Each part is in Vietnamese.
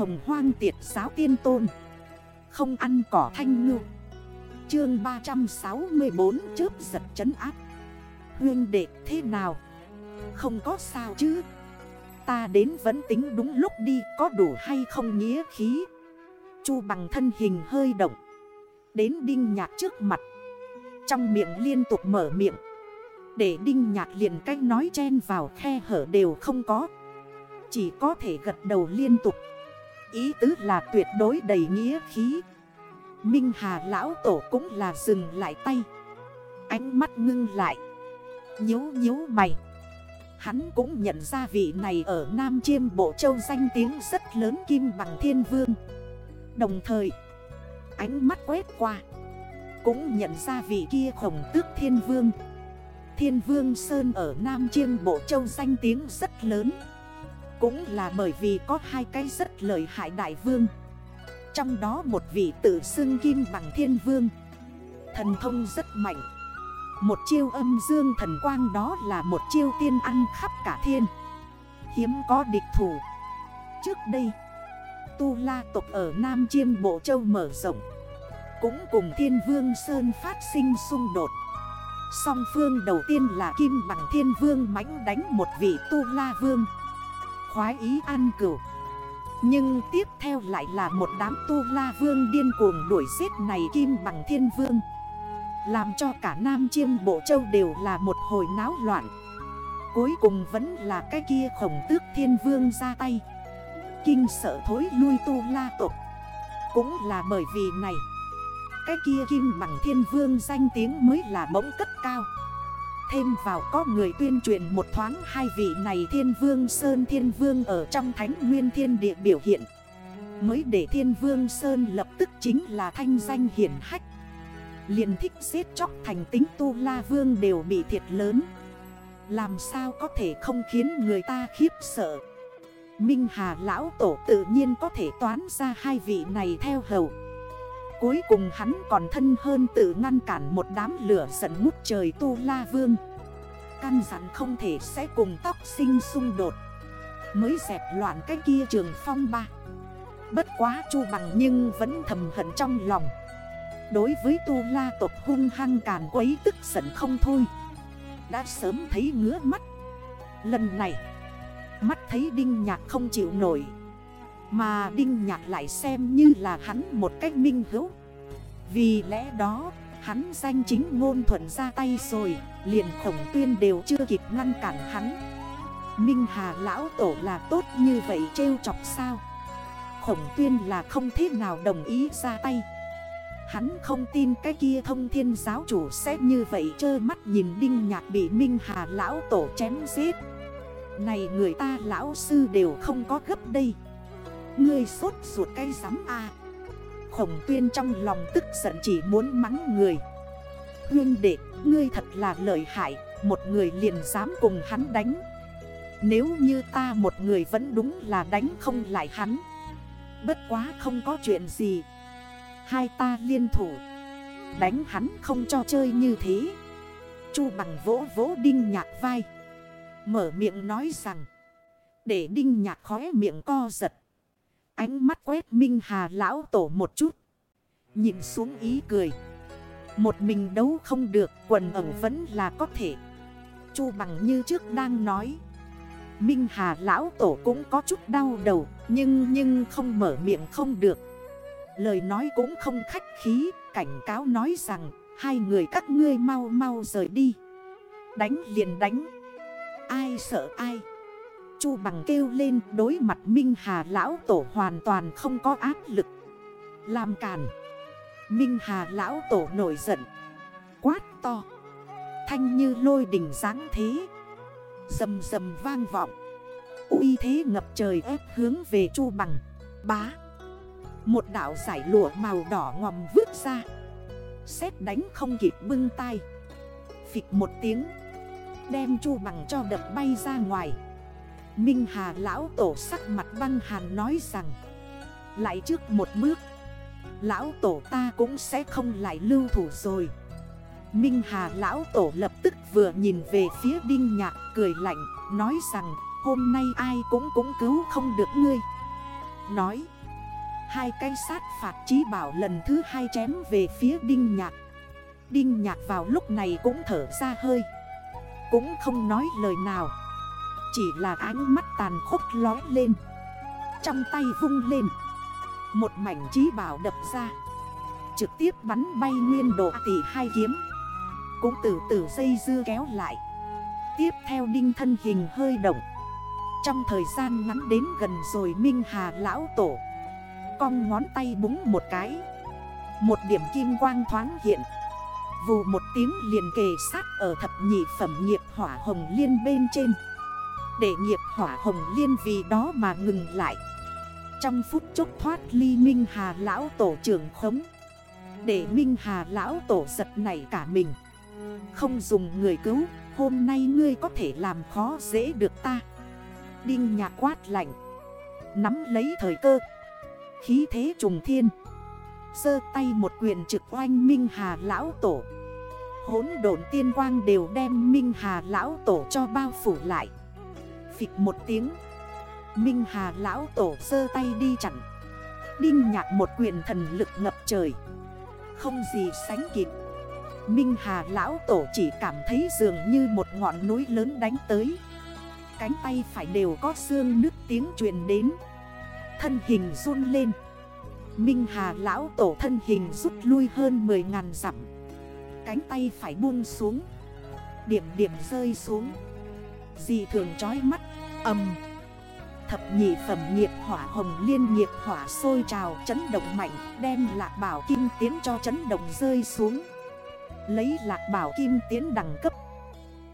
hồng hoang tiệt giáo tiên tôn. Không ăn cỏ thanh ngư. Chương 364 chớp giật chấn áp. Huyên đệ, thế nào? Không có sao chứ? Ta đến vẫn tính đúng lúc đi, có đủ hay không nghĩa khí? Chu bằng thân hình hơi động. Đến đinh nhạc trước mặt. Trong miệng liên tục mở miệng. Để đinh nhạc liền cách nói chen vào khe hở đều không có. Chỉ có thể gật đầu liên tục. Ý tứ là tuyệt đối đầy nghĩa khí. Minh Hà lão tổ cũng là dừng lại tay. Ánh mắt ngưng lại. Nhếu nhếu mày. Hắn cũng nhận ra vị này ở Nam Chiêm Bộ Châu danh tiếng rất lớn Kim Bằng Thiên Vương. Đồng thời, Ánh mắt quét qua. Cũng nhận ra vị kia khổng tước Thiên Vương. Thiên Vương Sơn ở Nam Chiêm Bộ Châu danh tiếng rất lớn. Cũng là bởi vì có hai cái rất lợi hại đại vương. Trong đó một vị tự xưng Kim Bằng Thiên Vương. Thần thông rất mạnh. Một chiêu âm dương thần quang đó là một chiêu tiên ăn khắp cả thiên. Hiếm có địch thủ. Trước đây, Tu La tộc ở Nam Chiêm Bộ Châu mở rộng. Cũng cùng Thiên Vương Sơn phát sinh xung đột. Song phương đầu tiên là Kim bằng Thiên Vương mãnh đánh một vị Tu La Vương. Khoái ý an cửu Nhưng tiếp theo lại là một đám Tu La Vương điên cuồng đuổi giết này Kim bằng Thiên Vương. Làm cho cả Nam Chiêm Bộ Châu đều là một hồi náo loạn. Cuối cùng vẫn là cái kia khổng tước thiên vương ra tay. Kinh sợ thối lui tu la tộc. Cũng là bởi vì này, Cái kia kim bằng thiên vương danh tiếng mới là bỗng cất cao. Thêm vào có người tuyên truyền một thoáng hai vị này thiên vương Sơn thiên vương ở trong thánh nguyên thiên địa biểu hiện. Mới để thiên vương Sơn lập tức chính là thanh danh hiển hách. Liền thích giết chóc thành tính tu la vương đều bị thiệt lớn. Làm sao có thể không khiến người ta khiếp sợ? Minh Hà lão tổ tự nhiên có thể toán ra hai vị này theo hầu. Cuối cùng hắn còn thân hơn tự ngăn cản một đám lửa giận ngút trời tu la vương. Căn dặn không thể sẽ cùng tóc sinh xung đột. Mới dẹp loạn cái kia trường phong ba. Bất quá chu bằng nhưng vẫn thầm hận trong lòng. Đối với tu la tộc hung hăng càn quấy tức giận không thôi. Đã sớm thấy ngứa mắt. Lần này, Mắt thấy Đinh Nhạc không chịu nổi. Mà Đinh Nhạc lại xem như là hắn một cách minh hữu. Vì lẽ đó, Hắn danh chính ngôn thuận ra tay rồi, Liền khổng tuyên đều chưa kịp ngăn cản hắn. Minh Hà lão tổ là tốt như vậy trêu chọc sao? Khổng tuyên là không thế nào đồng ý ra tay. Hắn không tin cái kia thông thiên giáo chủ sẽ như vậy trơ mắt nhìn Đinh Nhạc bị Minh Hà lão tổ chém giết. Này người ta, lão sư đều không có gấp đây. Ngươi sốt ruột cây rắm a. Khổng tuyên trong lòng tức giận chỉ muốn mắng người. Huyên đệ, ngươi thật là lợi hại Một người liền dám cùng hắn đánh. Nếu như ta một người vẫn đúng là đánh không lại hắn Bất quá không có chuyện gì. Hai ta liên thủ Đánh hắn không cho chơi như thế. Chu bằng vỗ vỗ đinh nhạc vai Mở miệng nói rằng Để đinh nhạc khóe miệng co giật. Ánh mắt quét Minh Hà lão tổ một chút. Nhìn xuống ý cười. Một mình đấu không được, Quần ẩu vẫn là có thể. Chu bằng như trước đang nói. Minh Hà lão tổ cũng có chút đau đầu, Nhưng nhưng không mở miệng không được. Lời nói cũng không khách khí, Cảnh cáo nói rằng, Hai người các ngươi mau mau rời đi. Đánh liền đánh. Ai sợ ai? Chu bằng kêu lên, đối mặt Minh Hà lão tổ hoàn toàn không có áp lực. Làm càn. Minh Hà lão tổ nổi giận. Quát to. Thanh như lôi đỉnh dáng thế. Dầm dầm vang vọng. Uy thế ngập trời ép hướng về chu bằng. Bá. Một đảo giải lụa màu đỏ ngòm vứt ra. Xét đánh không kịp bưng tay Phịch một tiếng. Đem chu bằng cho đập bay ra ngoài. Minh Hà lão tổ sắc mặt băng hàn nói rằng, Lại trước một bước, Lão tổ ta cũng sẽ không lại lưu thủ rồi. Minh Hà lão tổ lập tức vừa nhìn về phía Đinh Nhạc cười lạnh, Nói rằng, hôm nay ai cũng cũng cứu không được ngươi. Nói, Hai cái sát phạt trí bảo lần thứ hai chém về phía Đinh Nhạc. Đinh Nhạc vào lúc này cũng thở ra hơi, Cũng không nói lời nào. Chỉ là ánh mắt tàn khốc lói lên. Trong tay vung lên. Một mảnh trí bảo đập ra. Trực tiếp bắn bay nguyên độ tỷ hai kiếm. Cũng từ từ dây dưa kéo lại. Tiếp theo đinh thân hình hơi động. Trong thời gian ngắn đến gần rồi Minh Hà lão tổ. Cong ngón tay búng một cái. Một điểm kim quang thoáng hiện. Vù một tiếng liền kề sát ở thập nhị phẩm nghiệp hỏa hồng liên bên trên. Để nghiệp hỏa hồng liên vì đó mà ngừng lại. Trong phút chốc thoát ly Minh Hà lão tổ trưởng khống. Để Minh Hà lão tổ giật này cả mình. Không dùng người cứu, Hôm nay ngươi có thể làm khó dễ được ta. Đinh nhạc quát lạnh. Nắm lấy thời cơ. Khí thế trùng thiên. Sơ tay một quyền trực oanh Minh Hà Lão Tổ. Hốn độn tiên quang đều đem Minh Hà Lão Tổ cho bao phủ lại. Phịch một tiếng. Minh Hà Lão Tổ sơ tay đi chặn. Đinh nhạc một quyền thần lực ngập trời. Không gì sánh kịp. Minh Hà Lão Tổ chỉ cảm thấy dường như một ngọn núi lớn đánh tới. Cánh tay phải đều có xương nước tiếng truyền đến. Thân hình run lên. Minh Hà Lão Tổ thân hình rút lui hơn 10.000 dặm. Cánh tay phải buông xuống. Điểm điểm rơi xuống gì thường trói mắt, Âm. Thập nhị phẩm nghiệp hỏa hồng liên nghiệp hỏa sôi trào chấn động mạnh, Đem lạc bảo kim tiến cho chấn động rơi xuống. Lấy lạc bảo kim tiến đẳng cấp,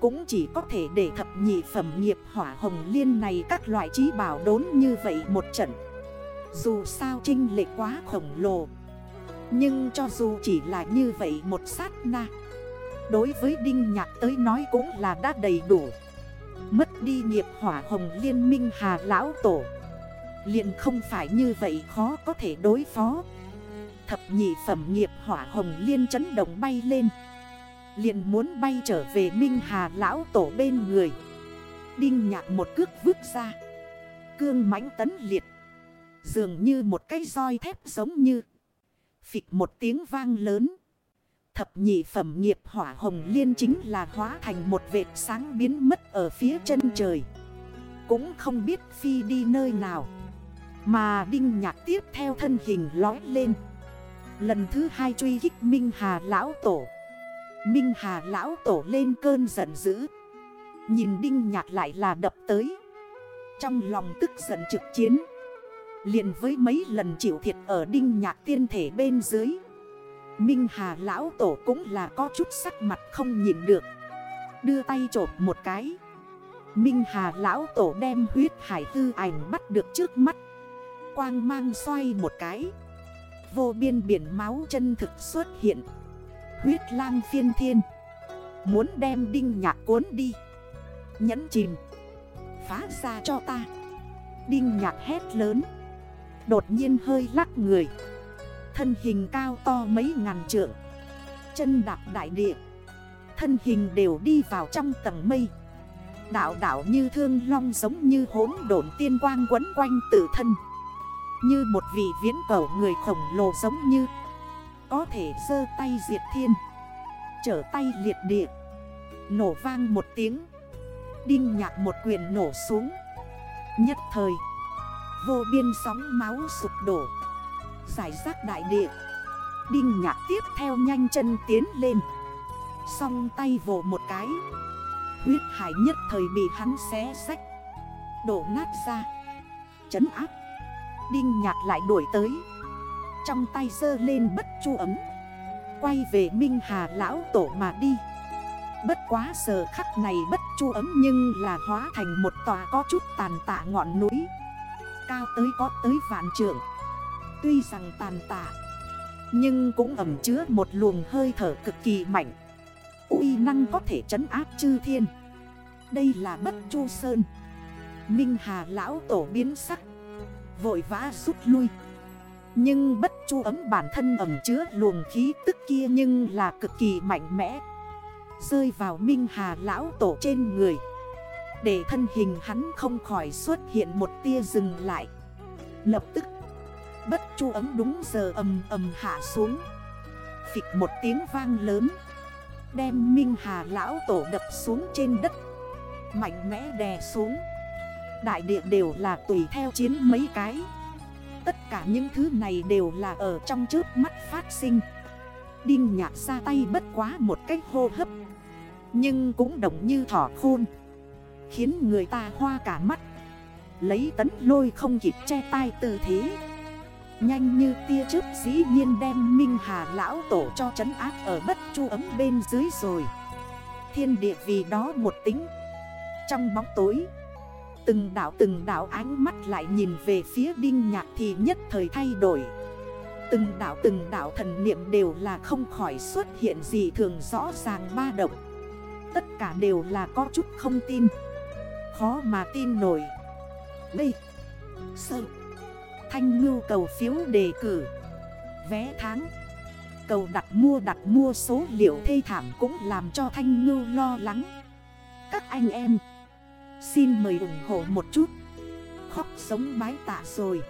Cũng chỉ có thể để thập nhị phẩm nghiệp hỏa hồng liên này các loại trí bảo đốn như vậy một trận. Dù sao trinh lệ quá khổng lồ, Nhưng cho dù chỉ là như vậy một sát na, Đối với Đinh Nhạc tới nói cũng là đã đầy đủ. Mất đi nghiệp hỏa hồng liên minh hà lão tổ. Liền không phải như vậy khó có thể đối phó. Thập nhị phẩm nghiệp hỏa hồng liên chấn động bay lên. Liền muốn bay trở về Minh Hà lão tổ bên người. Đinh nhạc một cước vứt ra. Cương mãnh tấn liệt. Dường như một cái roi thép giống như. Phịch một tiếng vang lớn. Thập nhị phẩm nghiệp hỏa hồng liên chính là hóa thành một vệt sáng biến mất ở phía chân trời. Cũng không biết phi đi nơi nào. Mà đinh nhạc tiếp theo thân hình lói lên. Lần thứ hai truy kích Minh Hà Lão Tổ. Minh Hà Lão Tổ lên cơn giận dữ. Nhìn Đinh Nhạc lại là đập tới. Trong lòng tức giận trực chiến. Liền với mấy lần chịu thiệt ở Đinh Nhạc tiên thể bên dưới. Minh Hà Lão Tổ cũng là có chút sắc mặt không nhìn được. Đưa tay trộp một cái. Minh Hà Lão Tổ đem huyết hải tư ảnh bắt được trước mắt. Quang mang xoay một cái. Vô biên biển máu chân thực xuất hiện. Huyết lang phiên thiên. Muốn đem đinh nhạc cuốn đi. Nhấn chìm. Phá ra cho ta. Đinh nhạc hét lớn. Đột nhiên hơi lắc người. Thân hình cao to mấy ngàn trượng. Chân đạp đại địa. Thân hình đều đi vào trong tầng mây. Đảo đảo như thương long giống như hốn độn tiên quang quấn quanh tự thân. Như một vị viễn cầu người khổng lồ giống như. Có thể sơ tay diệt thiên. Trở tay liệt địa. Nổ vang một tiếng. Đinh nhạc một quyền nổ xuống. Nhất thời, Vô biên sóng máu sụp đổ. Giải rác đại địa. Đinh nhạc tiếp theo nhanh chân tiến lên. Xong tay vồ một cái. Huyết hải nhất thời bị hắn xé sách Đổ nát ra. Chấn áp. Đinh nhạc lại đuổi tới. Trong tay dơ lên bất chu ấm. Quay về Minh Hà Lão Tổ mà đi. Bất quá giờ khắc này bất chu ấm nhưng là hóa thành một tòa có chút tàn tạ ngọn núi. Cao tới có tới vạn trượng. Tuy rằng tàn tạ, Nhưng cũng ẩm chứa một luồng hơi thở cực kỳ mạnh. Uy năng có thể trấn áp chư thiên. Đây là bất chu sơn. Minh Hà lão tổ biến sắc, Vội vã rút lui. Nhưng bất chu ấm bản thân ẩm chứa luồng khí tức kia nhưng là cực kỳ mạnh mẽ. Rơi vào Minh Hà lão tổ trên người, Để thân hình hắn không khỏi xuất hiện một tia dừng lại. Lập tức Bất chu ấm đúng giờ ầm ầm hạ xuống. Phịch một tiếng vang lớn. Đem Minh Hà lão tổ đập xuống trên đất. Mạnh mẽ đè xuống. Đại địa đều là tùy theo chiến mấy cái. Tất cả những thứ này đều là ở trong trước mắt phát sinh. Đinh nhạc ra tay bất quá một cách hô hấp. Nhưng cũng đồng như thỏ khôn. Khiến người ta hoa cả mắt. Lấy tấn lôi không kịp che tay tư thế. Nhanh như tia chớp, dĩ nhiên đem Minh Hà lão tổ cho trấn áp ở bất chu ấm bên dưới rồi. Thiên địa vì đó một tính. Trong bóng tối, Từng đảo từng đảo ánh mắt lại nhìn về phía đinh nhạc thì nhất thời thay đổi. Từng đảo từng đảo thần niệm đều là không khỏi xuất hiện gì thường rõ ràng ba động. Tất cả đều là có chút không tin. Khó mà tin nổi. Đây. Sơn Thanh ngưu cầu phiếu đề cử. Vé tháng. Cầu đặt mua đặt mua số liệu thê thảm cũng làm cho Thanh ngưu lo lắng. Các anh em, Xin mời ủng hộ một chút. Khóc sống bái tạ rồi.